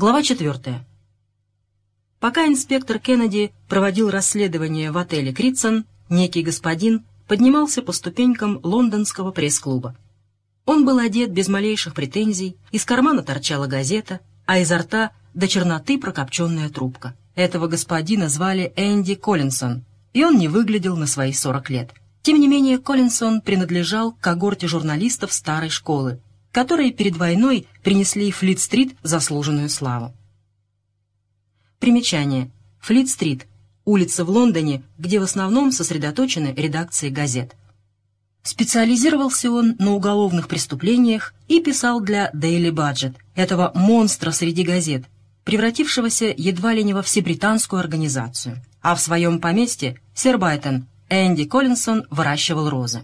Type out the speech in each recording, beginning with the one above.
Глава 4. Пока инспектор Кеннеди проводил расследование в отеле «Критсон», некий господин поднимался по ступенькам лондонского пресс-клуба. Он был одет без малейших претензий, из кармана торчала газета, а изо рта до черноты прокопченная трубка. Этого господина звали Энди Коллинсон, и он не выглядел на свои 40 лет. Тем не менее, Коллинсон принадлежал к когорте журналистов старой школы, которые перед войной принесли Флит-стрит заслуженную славу. Примечание. Флит-стрит – улица в Лондоне, где в основном сосредоточены редакции газет. Специализировался он на уголовных преступлениях и писал для Daily Budget, этого монстра среди газет, превратившегося едва ли не во всебританскую организацию. А в своем поместье, Сербайтон, Энди Коллинсон выращивал розы.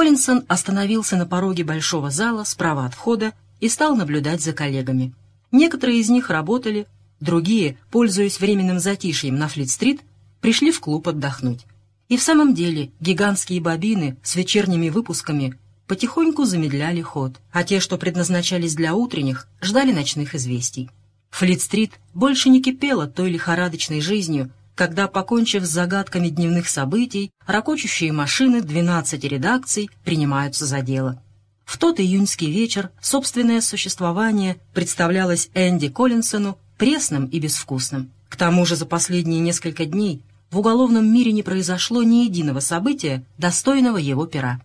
Коллинсон остановился на пороге большого зала справа от входа и стал наблюдать за коллегами. Некоторые из них работали, другие, пользуясь временным затишьем на Флит-стрит, пришли в клуб отдохнуть. И в самом деле гигантские бобины с вечерними выпусками потихоньку замедляли ход, а те, что предназначались для утренних, ждали ночных известий. Флит-стрит больше не кипела той лихорадочной жизнью, когда, покончив с загадками дневных событий, ракочущие машины 12 редакций принимаются за дело. В тот июньский вечер собственное существование представлялось Энди Коллинсону пресным и безвкусным. К тому же за последние несколько дней в уголовном мире не произошло ни единого события, достойного его пера.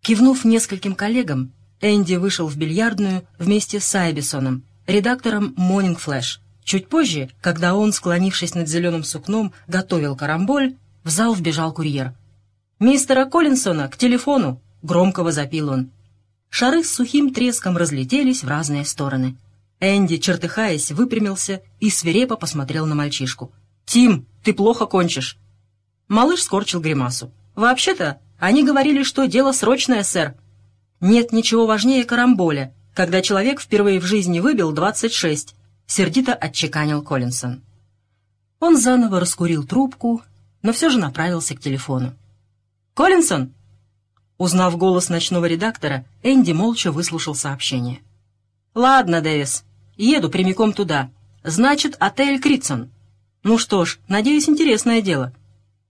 Кивнув нескольким коллегам, Энди вышел в бильярдную вместе с Айбисоном, редактором «Morning Flash», Чуть позже, когда он, склонившись над зеленым сукном, готовил карамболь, в зал вбежал курьер. «Мистера Коллинсона, к телефону!» — громко возопил он. Шары с сухим треском разлетелись в разные стороны. Энди, чертыхаясь, выпрямился и свирепо посмотрел на мальчишку. «Тим, ты плохо кончишь!» Малыш скорчил гримасу. «Вообще-то, они говорили, что дело срочное, сэр. Нет ничего важнее карамболя, когда человек впервые в жизни выбил двадцать шесть, — сердито отчеканил Коллинсон. Он заново раскурил трубку, но все же направился к телефону. «Коллинсон!» Узнав голос ночного редактора, Энди молча выслушал сообщение. «Ладно, Дэвис, еду прямиком туда. Значит, отель Критсон. Ну что ж, надеюсь, интересное дело».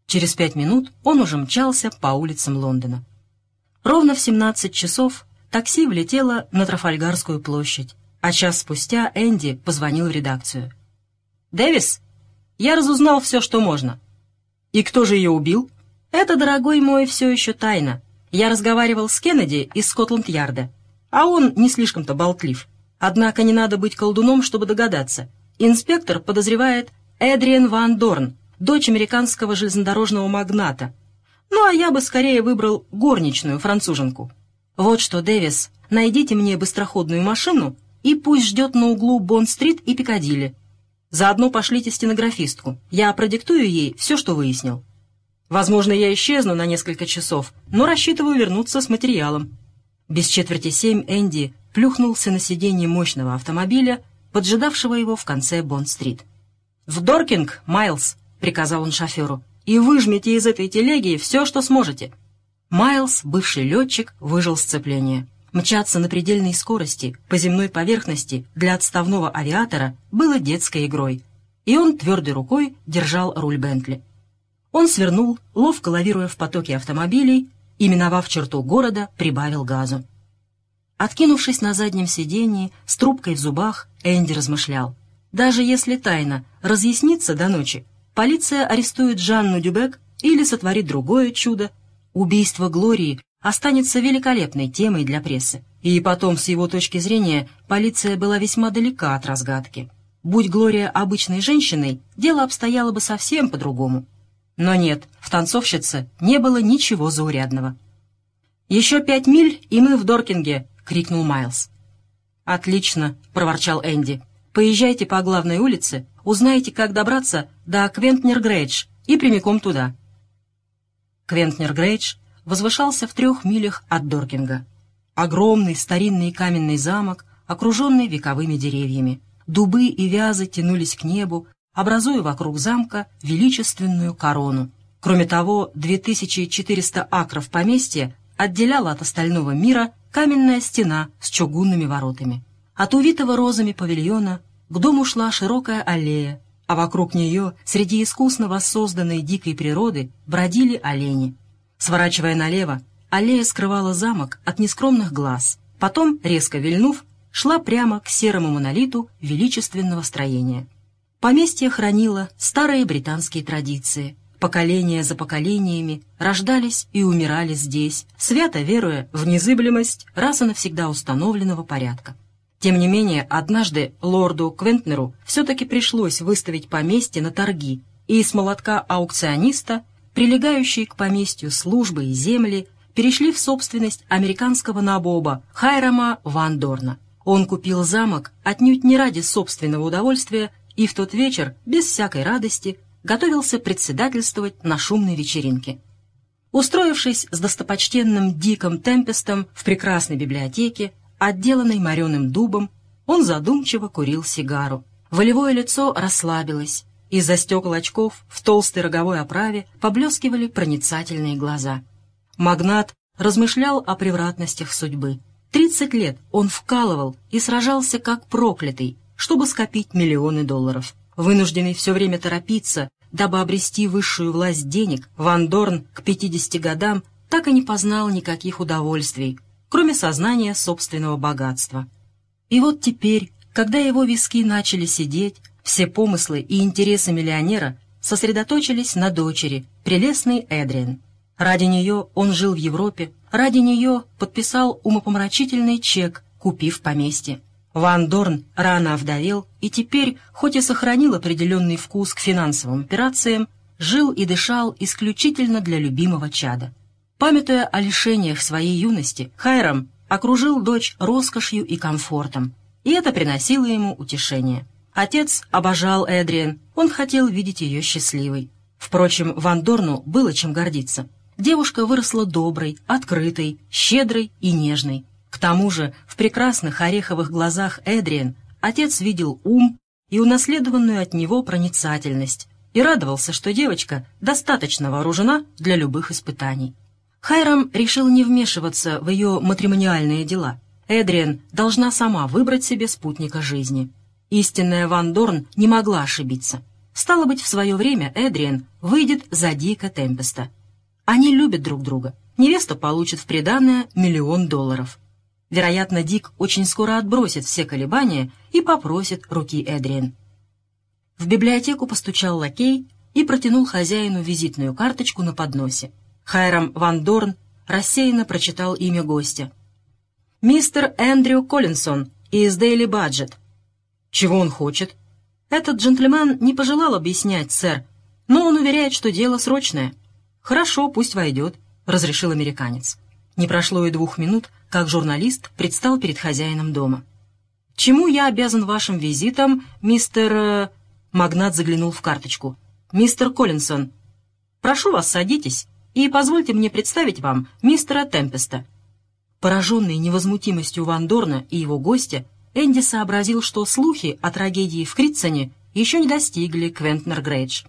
Через пять минут он уже мчался по улицам Лондона. Ровно в 17 часов такси влетело на Трафальгарскую площадь, а час спустя Энди позвонил в редакцию. «Дэвис, я разузнал все, что можно». «И кто же ее убил?» «Это, дорогой мой, все еще тайна. Я разговаривал с Кеннеди из Скотланд-Ярда, а он не слишком-то болтлив. Однако не надо быть колдуном, чтобы догадаться. Инспектор подозревает Эдриен Ван Дорн, дочь американского железнодорожного магната. Ну, а я бы скорее выбрал горничную француженку. Вот что, Дэвис, найдите мне быстроходную машину и пусть ждет на углу Бонд-стрит и Пикадилли. Заодно пошлите стенографистку. Я продиктую ей все, что выяснил. Возможно, я исчезну на несколько часов, но рассчитываю вернуться с материалом». Без четверти семь Энди плюхнулся на сиденье мощного автомобиля, поджидавшего его в конце Бонд-стрит. «В Доркинг, Майлз!» — приказал он шоферу. «И выжмите из этой телеги все, что сможете». Майлз, бывший летчик, выжил сцепление. Мчаться на предельной скорости по земной поверхности для отставного авиатора было детской игрой, и он твердой рукой держал руль Бентли. Он свернул, ловко лавируя в потоке автомобилей, и, миновав черту города, прибавил газу. Откинувшись на заднем сидении, с трубкой в зубах, Энди размышлял. Даже если тайна разъяснится до ночи, полиция арестует Жанну Дюбек или сотворит другое чудо. Убийство Глории останется великолепной темой для прессы. И потом, с его точки зрения, полиция была весьма далека от разгадки. Будь Глория обычной женщиной, дело обстояло бы совсем по-другому. Но нет, в танцовщице не было ничего заурядного. «Еще пять миль, и мы в Доркинге!» — крикнул Майлз. «Отлично!» — проворчал Энди. «Поезжайте по главной улице, узнаете, как добраться до Квентнер-Грейдж и прямиком туда». Квентнер-Грейдж возвышался в трех милях от Доркинга. Огромный старинный каменный замок, окруженный вековыми деревьями. Дубы и вязы тянулись к небу, образуя вокруг замка величественную корону. Кроме того, 2400 акров поместья отделяла от остального мира каменная стена с чугунными воротами. От увитого розами павильона к дому шла широкая аллея, а вокруг нее, среди искусно воссозданной дикой природы, бродили олени. Сворачивая налево, аллея скрывала замок от нескромных глаз. Потом, резко вильнув, шла прямо к серому монолиту величественного строения. Поместье хранило старые британские традиции. Поколения за поколениями рождались и умирали здесь, свято веруя в незыблемость раз и навсегда установленного порядка. Тем не менее, однажды лорду Квентнеру все-таки пришлось выставить поместье на торги, и с молотка аукциониста, прилегающие к поместью службы и земли, перешли в собственность американского набоба Хайрама Ван Дорна. Он купил замок отнюдь не ради собственного удовольствия и в тот вечер, без всякой радости, готовился председательствовать на шумной вечеринке. Устроившись с достопочтенным Диком Темпестом в прекрасной библиотеке, отделанной мореным дубом, он задумчиво курил сигару. Волевое лицо расслабилось. Из-за стекол очков в толстой роговой оправе поблескивали проницательные глаза. Магнат размышлял о превратностях судьбы. Тридцать лет он вкалывал и сражался как проклятый, чтобы скопить миллионы долларов. Вынужденный все время торопиться, дабы обрести высшую власть денег, Ван Дорн к 50 годам так и не познал никаких удовольствий, кроме сознания собственного богатства. И вот теперь, когда его виски начали сидеть, все помыслы и интересы миллионера сосредоточились на дочери, прелестной Эдриен. Ради нее он жил в Европе, ради нее подписал умопомрачительный чек, купив поместье. Ван Дорн рано овдовел и теперь, хоть и сохранил определенный вкус к финансовым операциям, жил и дышал исключительно для любимого чада. Памятуя о лишениях своей юности, Хайрам окружил дочь роскошью и комфортом, и это приносило ему утешение. Отец обожал Эдриен, он хотел видеть ее счастливой. Впрочем, Ван Дорну было чем гордиться. Девушка выросла доброй, открытой, щедрой и нежной. К тому же в прекрасных ореховых глазах Эдриен отец видел ум и унаследованную от него проницательность и радовался, что девочка достаточно вооружена для любых испытаний. Хайрам решил не вмешиваться в ее матримониальные дела. Эдриен должна сама выбрать себе спутника жизни. Истинная Ван Дорн не могла ошибиться. Стало быть, в свое время Эдриен выйдет за Дика Темпеста. Они любят друг друга. Невеста получит в приданное миллион долларов. Вероятно, Дик очень скоро отбросит все колебания и попросит руки Эдриен. В библиотеку постучал лакей и протянул хозяину визитную карточку на подносе. Хайрам Ван Дорн рассеянно прочитал имя гостя. «Мистер Эндрю Коллинсон из Daily Budget». «Чего он хочет?» «Этот джентльмен не пожелал объяснять, сэр, но он уверяет, что дело срочное». «Хорошо, пусть войдет», — разрешил американец. Не прошло и двух минут, как журналист предстал перед хозяином дома. «Чему я обязан вашим визитом, мистер...» э, Магнат заглянул в карточку. «Мистер Коллинсон, прошу вас, садитесь и позвольте мне представить вам мистера Темпеста». Пораженный невозмутимостью Ван Дорна и его гостя, Энди сообразил, что слухи о трагедии в Критсоне еще не достигли Квентнер Грейдж.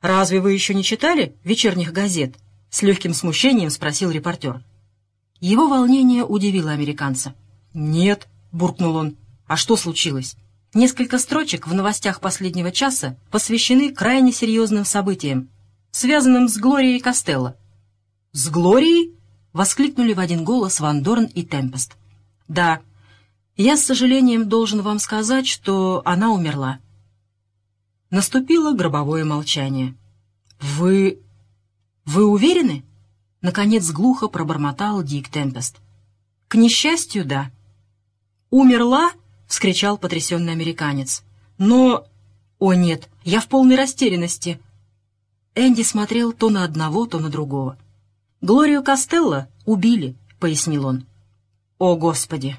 «Разве вы еще не читали вечерних газет?» — с легким смущением спросил репортер. Его волнение удивило американца. «Нет», — буркнул он. «А что случилось?» Несколько строчек в новостях последнего часа посвящены крайне серьезным событиям, связанным с Глорией Костелло. «С Глорией?» — воскликнули в один голос Ван Дорн и Темпест. «Да, я с сожалением должен вам сказать, что она умерла». Наступило гробовое молчание. «Вы... вы уверены?» Наконец глухо пробормотал Дик Темпест. «К несчастью, да». «Умерла?» — вскричал потрясенный американец. «Но...» «О, нет, я в полной растерянности. Энди смотрел то на одного, то на другого. «Глорию Костелло убили», — пояснил он. «О, Господи!»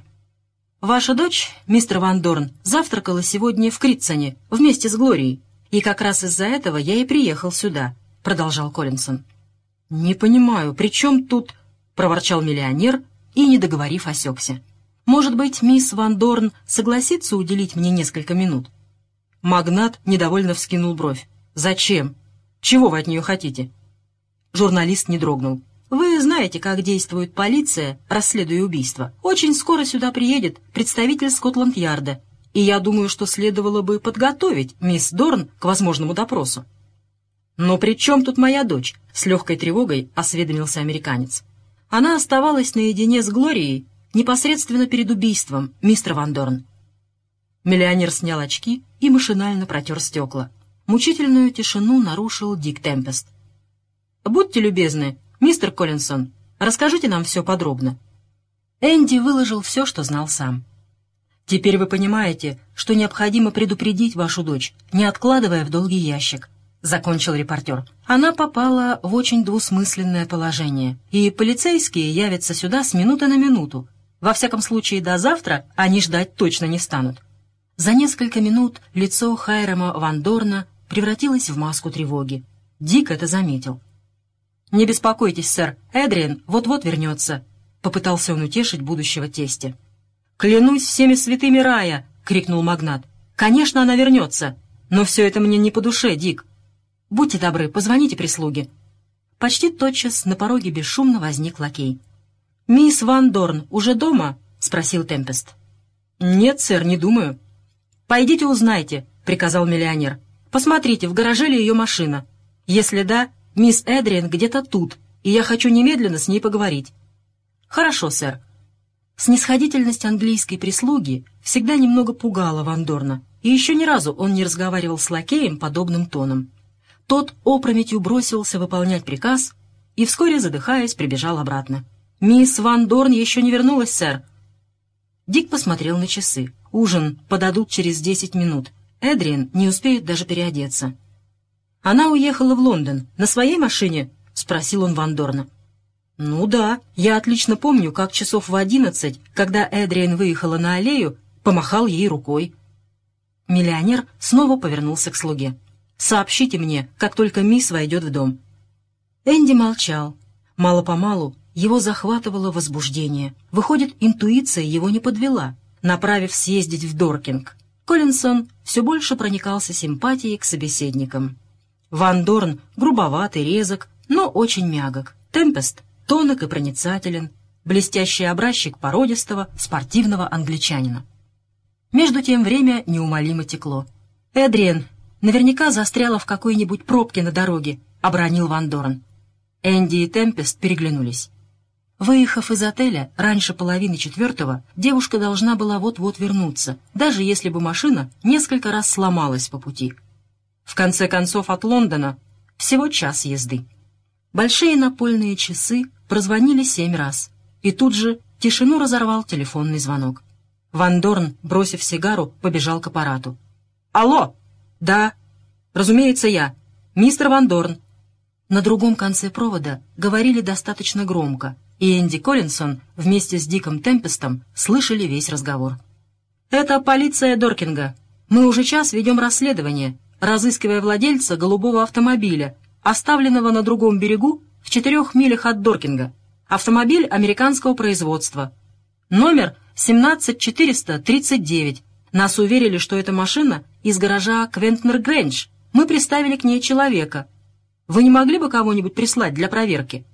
«Ваша дочь, мистер Ван Дорн, завтракала сегодня в Критсоне вместе с Глорией, и как раз из-за этого я и приехал сюда», — продолжал Коллинсон. «Не понимаю, при чем тут...» — проворчал миллионер и, не договорив, осекся. «Может быть, мисс Ван Дорн согласится уделить мне несколько минут?» Магнат недовольно вскинул бровь. «Зачем?» Чего вы от нее хотите?» Журналист не дрогнул. «Вы знаете, как действует полиция, расследуя убийство. Очень скоро сюда приедет представитель Скотланд-Ярда, и я думаю, что следовало бы подготовить мисс Дорн к возможному допросу». «Но при чем тут моя дочь?» — с легкой тревогой осведомился американец. Она оставалась наедине с Глорией непосредственно перед убийством, мистер Ван Дорн. Миллионер снял очки и машинально протер стекла. Мучительную тишину нарушил Дик Темпест. «Будьте любезны, мистер Коллинсон, расскажите нам все подробно». Энди выложил все, что знал сам. «Теперь вы понимаете, что необходимо предупредить вашу дочь, не откладывая в долгий ящик», — закончил репортер. «Она попала в очень двусмысленное положение, и полицейские явятся сюда с минуты на минуту. Во всяком случае, до завтра они ждать точно не станут». За несколько минут лицо Хайрама Ван Дорна превратилось в маску тревоги. Дик это заметил. «Не беспокойтесь, сэр, Эдриан вот-вот вернется», — попытался он утешить будущего тестя. «Клянусь всеми святыми рая!» — крикнул магнат. «Конечно, она вернется, но все это мне не по душе, Дик. Будьте добры, позвоните прислуге». Почти тотчас на пороге бесшумно возник лакей. «Мисс Ван Дорн уже дома?» — спросил Темпест. «Нет, сэр, не думаю». «Пойдите узнайте», — приказал миллионер. Посмотрите, в гараже ли ее машина. Если да, мисс Эдриан где-то тут, и я хочу немедленно с ней поговорить». «Хорошо, сэр». Снисходительность английской прислуги всегда немного пугала Вандорна, и еще ни разу он не разговаривал с лакеем подобным тоном. Тот опрометью бросился выполнять приказ и вскоре, задыхаясь, прибежал обратно. «Мисс Ван Дорн еще не вернулась, сэр». Дик посмотрел на часы. «Ужин подадут через десять минут. Эдриан не успеет даже переодеться. «Она уехала в Лондон на своей машине?» — спросил он Вандорна. «Ну да, я отлично помню, как часов в одиннадцать, когда Эдриан выехала на аллею, помахал ей рукой». Миллионер снова повернулся к слуге. «Сообщите мне, как только мисс войдет в дом». Энди молчал. Мало-помалу его захватывало возбуждение. Выходит, интуиция его не подвела, направив съездить в Доркинг. Коллинсон все больше проникался симпатией к собеседникам. Ван Дорн грубоватый, резок, но очень мягок. Темпест тонок и проницателен, блестящий образчик породистого, спортивного англичанина. Между тем время неумолимо текло. «Эдриен наверняка застряла в какой-нибудь пробке на дороге», — обронил Ван Дорн. Энди и Темпест переглянулись. Выехав из отеля раньше половины четвертого, девушка должна была вот-вот вернуться, даже если бы машина несколько раз сломалась по пути. В конце концов, от Лондона всего час езды. Большие напольные часы прозвонили семь раз, и тут же тишину разорвал телефонный звонок. Ван Дорн, бросив сигару, побежал к аппарату. «Алло!» «Да, разумеется, я. Мистер Ван Дорн». На другом конце провода говорили достаточно громко, и Энди Коллинсон вместе с Диком Темпестом слышали весь разговор. «Это полиция Доркинга. Мы уже час ведем расследование, разыскивая владельца голубого автомобиля, оставленного на другом берегу в четырех милях от Доркинга. Автомобиль американского производства. Номер 17439. Нас уверили, что это машина из гаража Квентнер Грэндж. Мы приставили к ней человека. Вы не могли бы кого-нибудь прислать для проверки?»